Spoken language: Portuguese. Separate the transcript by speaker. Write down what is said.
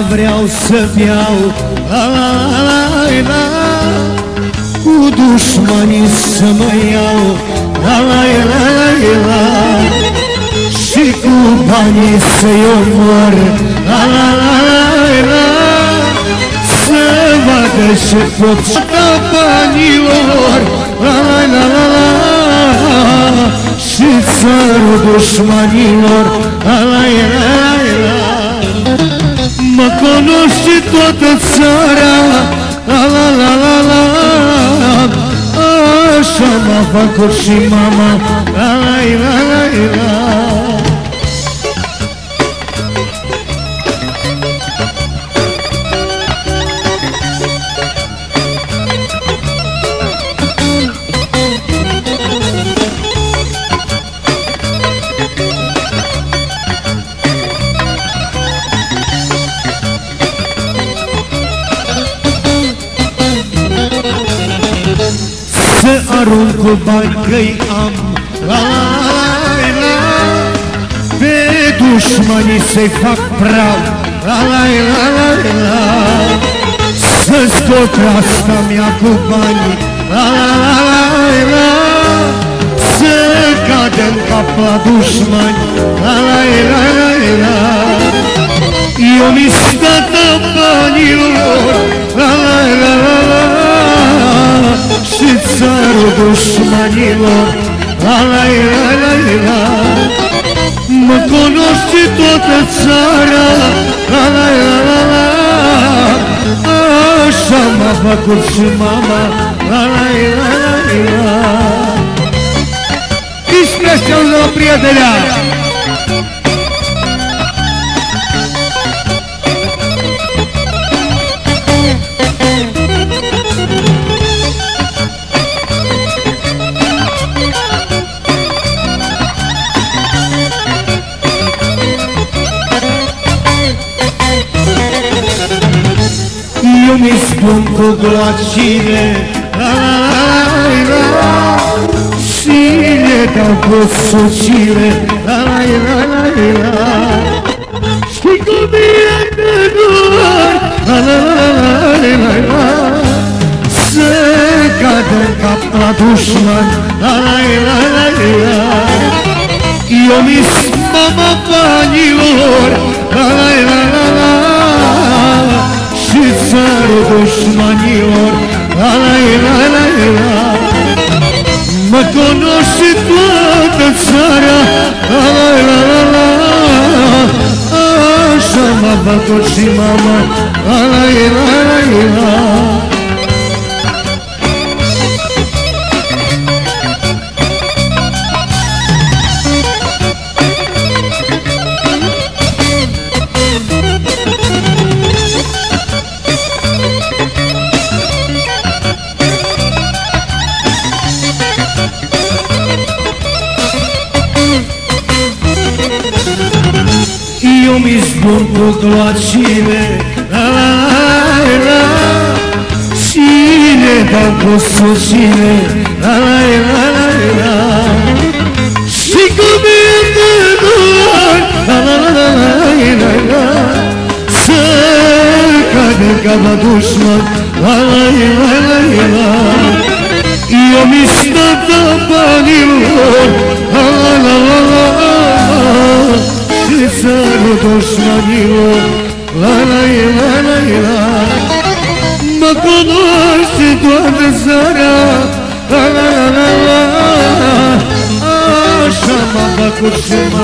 Speaker 1: Gabriel Sabial Alayla O düşmanı samayal Alayla Şiku bani seyorlar Alayla Sevada şıkot şıkabaniyor Alayla Şıksar düşmanıyor Alayla Domnul și toată țara La la la la la Așa m-a și mama La la la la la Să arunc cu bani că-i am la, la, la, Pe dușmanii să-i fac praf la, la, la, la, la. Să scot asta mea cu banii la, la, la, la, la. Să cadem cap la dușmani la, la, la, la, la. Eu mi-s tată banilor la, la, la, la. цару душманила Алай, алай, алай Мъконости тота цара ла ла алай Шама пакурчи мама ла ла ла алай Искръщал за приятеля mi spunto glacine la la la Sile da posso cile la la la la la Stico mi la la la la la Secate capra dușman Io mi smama panilor la la Μα μα του τεσσάρα Σαμαβατοσή μάμα Αλαϊλαϊλαϊλα io mi sbonto la cime Cine tanto so cine la la la la la, Si come la la la la la la Sırka bir kaba düşman دشمنیو لالای لالای لالای مکنوش دوان زارا لالای لالای آشما بکشما